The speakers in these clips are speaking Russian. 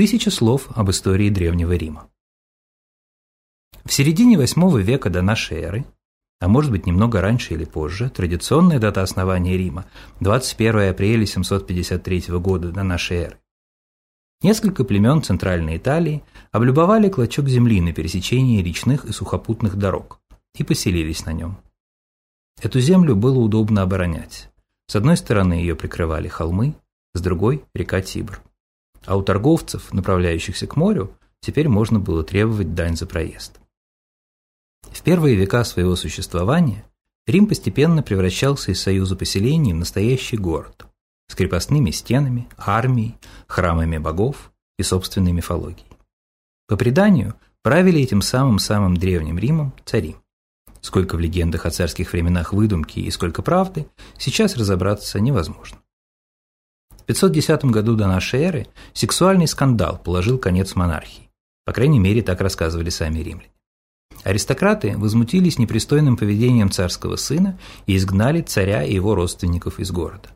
Тысяча слов об истории Древнего Рима. В середине VIII века до нашей эры, а может быть немного раньше или позже, традиционная дата основания Рима – 21 апреля 753 года до нашей эры. Несколько племен Центральной Италии облюбовали клочок земли на пересечении речных и сухопутных дорог и поселились на нем. Эту землю было удобно оборонять. С одной стороны ее прикрывали холмы, с другой – река Тибр. А у торговцев, направляющихся к морю, теперь можно было требовать дань за проезд. В первые века своего существования Рим постепенно превращался из союза поселений в настоящий город с крепостными стенами, армией, храмами богов и собственной мифологией. По преданию, правили этим самым-самым древним Римом цари. Сколько в легендах о царских временах выдумки и сколько правды, сейчас разобраться невозможно. В 510 году до нашей эры сексуальный скандал положил конец монархии. По крайней мере, так рассказывали сами римляне. Аристократы возмутились непристойным поведением царского сына и изгнали царя и его родственников из города.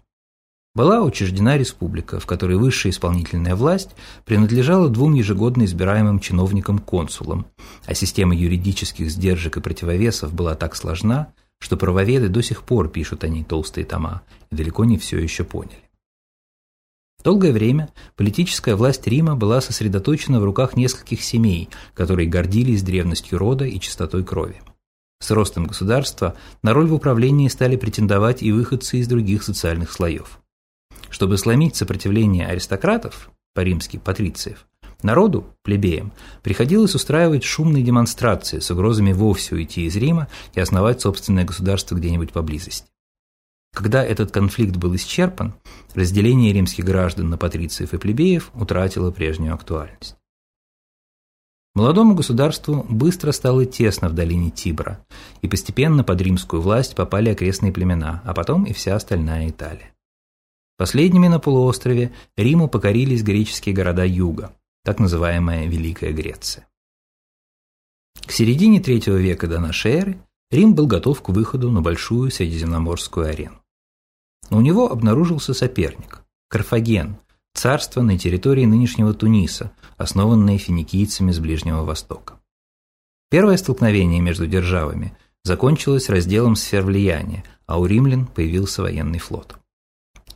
Была учреждена республика, в которой высшая исполнительная власть принадлежала двум ежегодно избираемым чиновникам-консулам, а система юридических сдержек и противовесов была так сложна, что правоведы до сих пор пишут о ней толстые тома и далеко не все еще поняли. Долгое время политическая власть Рима была сосредоточена в руках нескольких семей, которые гордились древностью рода и чистотой крови. С ростом государства на роль в управлении стали претендовать и выходцы из других социальных слоев. Чтобы сломить сопротивление аристократов, по-римски патрициев, народу, плебеям, приходилось устраивать шумные демонстрации с угрозами вовсе уйти из Рима и основать собственное государство где-нибудь поблизости. Когда этот конфликт был исчерпан, разделение римских граждан на патрициев и плебеев утратило прежнюю актуальность. Молодому государству быстро стало тесно в долине Тибра, и постепенно под римскую власть попали окрестные племена, а потом и вся остальная Италия. Последними на полуострове Риму покорились греческие города юга, так называемая Великая Греция. К середине III века до эры Рим был готов к выходу на большую средиземноморскую арену. Но у него обнаружился соперник – Карфаген, царство на территории нынешнего Туниса, основанное финикийцами с Ближнего Востока. Первое столкновение между державами закончилось разделом сфер влияния, а у римлян появился военный флот.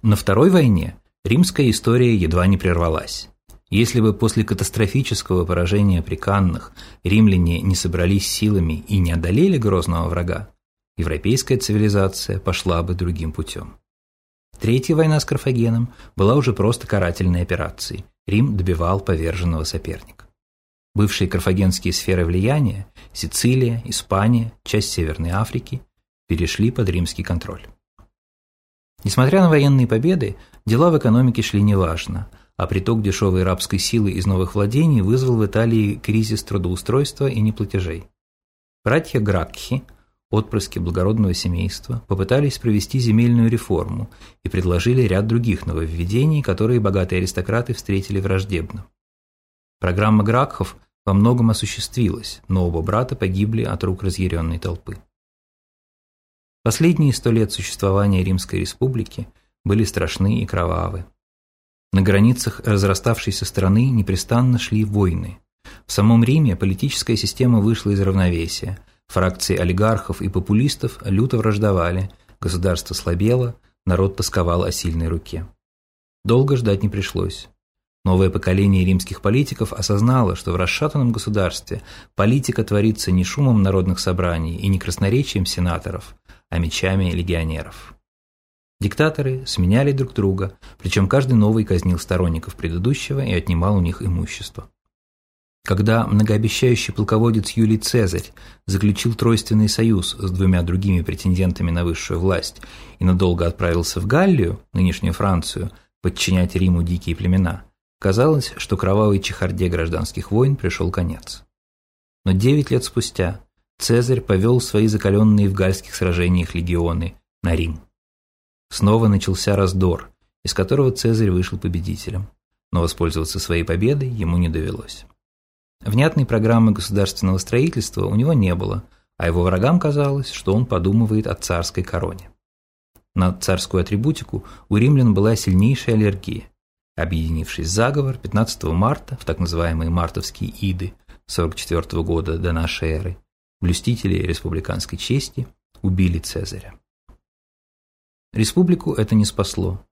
На Второй войне римская история едва не прервалась. Если бы после катастрофического поражения при Каннах римляне не собрались силами и не одолели грозного врага, европейская цивилизация пошла бы другим путем. Третья война с Карфагеном была уже просто карательной операцией. Рим добивал поверженного соперника. Бывшие карфагенские сферы влияния – Сицилия, Испания, часть Северной Африки – перешли под римский контроль. Несмотря на военные победы, дела в экономике шли неважно, а приток дешевой рабской силы из новых владений вызвал в Италии кризис трудоустройства и неплатежей. Братья Гракхи – отпрыски благородного семейства попытались провести земельную реформу и предложили ряд других нововведений, которые богатые аристократы встретили враждебно. Программа Гракхов во многом осуществилась, но оба брата погибли от рук разъяренной толпы. Последние сто лет существования Римской Республики были страшны и кровавы. На границах разраставшейся страны непрестанно шли войны. В самом Риме политическая система вышла из равновесия – Фракции олигархов и популистов люто враждовали, государство слабело, народ тосковал о сильной руке. Долго ждать не пришлось. Новое поколение римских политиков осознало, что в расшатанном государстве политика творится не шумом народных собраний и не красноречием сенаторов, а мечами легионеров. Диктаторы сменяли друг друга, причем каждый новый казнил сторонников предыдущего и отнимал у них имущество. Когда многообещающий полководец Юлий Цезарь заключил тройственный союз с двумя другими претендентами на высшую власть и надолго отправился в Галлию, нынешнюю Францию, подчинять Риму дикие племена, казалось, что кровавой чехарде гражданских войн пришел конец. Но девять лет спустя Цезарь повел свои закаленные в гальских сражениях легионы на Рим. Снова начался раздор, из которого Цезарь вышел победителем, но воспользоваться своей победой ему не довелось. Внятной программы государственного строительства у него не было, а его врагам казалось, что он подумывает о царской короне. На царскую атрибутику у римлян была сильнейшая аллергия. Объединившись заговор, 15 марта, в так называемые мартовские иды 44 года до нашей эры, блюстители республиканской чести убили Цезаря. Республику это не спасло.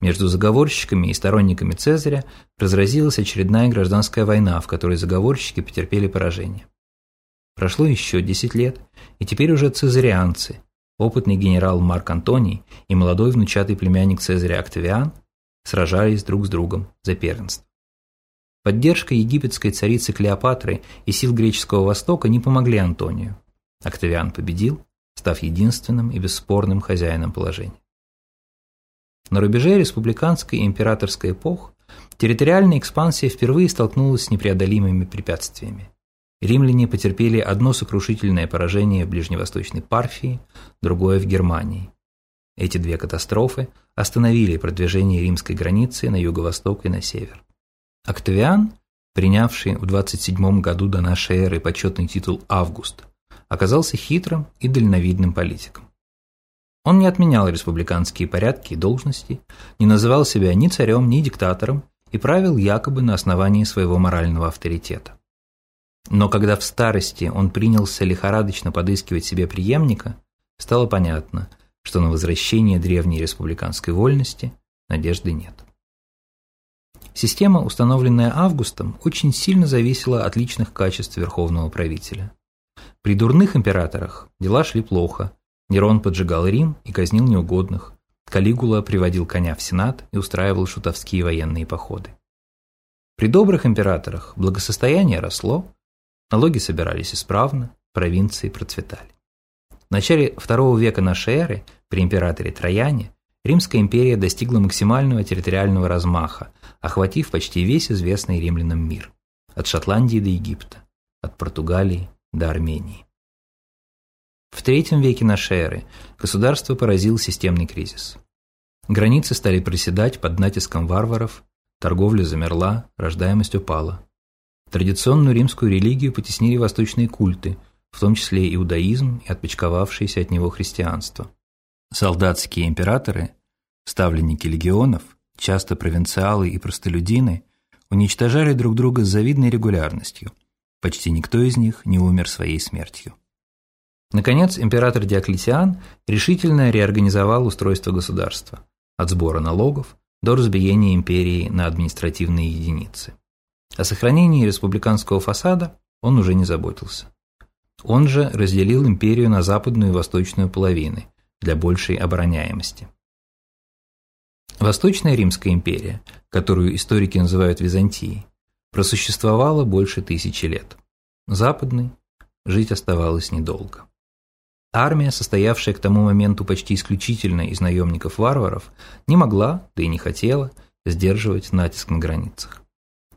Между заговорщиками и сторонниками Цезаря разразилась очередная гражданская война, в которой заговорщики потерпели поражение. Прошло еще 10 лет, и теперь уже цезарианцы, опытный генерал Марк Антоний и молодой внучатый племянник Цезаря Октавиан сражались друг с другом за первенство. Поддержка египетской царицы Клеопатры и сил греческого Востока не помогли Антонию. Октавиан победил, став единственным и бесспорным хозяином положения. На рубеже республиканской и императорской эпох территориальная экспансия впервые столкнулась с непреодолимыми препятствиями. Римляне потерпели одно сокрушительное поражение в ближневосточной Парфии, другое в Германии. Эти две катастрофы остановили продвижение римской границы на юго-восток и на север. Октавиан, принявший в 27 году до нашей эры почетный титул Август, оказался хитрым и дальновидным политиком. Он не отменял республиканские порядки и должности, не называл себя ни царем, ни диктатором и правил якобы на основании своего морального авторитета. Но когда в старости он принялся лихорадочно подыскивать себе преемника, стало понятно, что на возвращение древней республиканской вольности надежды нет. Система, установленная Августом, очень сильно зависела от личных качеств верховного правителя. При дурных императорах дела шли плохо, Нерон поджигал Рим и казнил неугодных. Калигула приводил коня в Сенат и устраивал шутовские военные походы. При добрых императорах благосостояние росло, налоги собирались исправно, провинции процветали. В начале II века нашей эры, при императоре Трояне, Римская империя достигла максимального территориального размаха, охватив почти весь известный римлянам мир – от Шотландии до Египта, от Португалии до Армении. В третьем веке нашей эры государство поразил системный кризис. Границы стали проседать под натиском варваров, торговля замерла, рождаемость упала. Традиционную римскую религию потеснили восточные культы, в том числе иудаизм и отпочковавшееся от него христианство. Солдатские императоры, ставленники легионов, часто провинциалы и простолюдины, уничтожали друг друга с завидной регулярностью. Почти никто из них не умер своей смертью. Наконец, император Диоклетиан решительно реорганизовал устройство государства от сбора налогов до разбиения империи на административные единицы. О сохранении республиканского фасада он уже не заботился. Он же разделил империю на западную и восточную половины для большей обороняемости. Восточная Римская империя, которую историки называют Византией, просуществовала больше тысячи лет. Западной жить оставалось недолго. Армия, состоявшая к тому моменту почти исключительно из наемников-варваров, не могла, да и не хотела, сдерживать натиск на границах.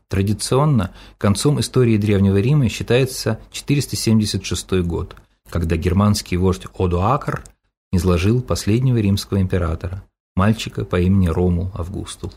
Традиционно концом истории Древнего Рима считается 476 год, когда германский вождь Одоакр изложил последнего римского императора, мальчика по имени Ромул Августул.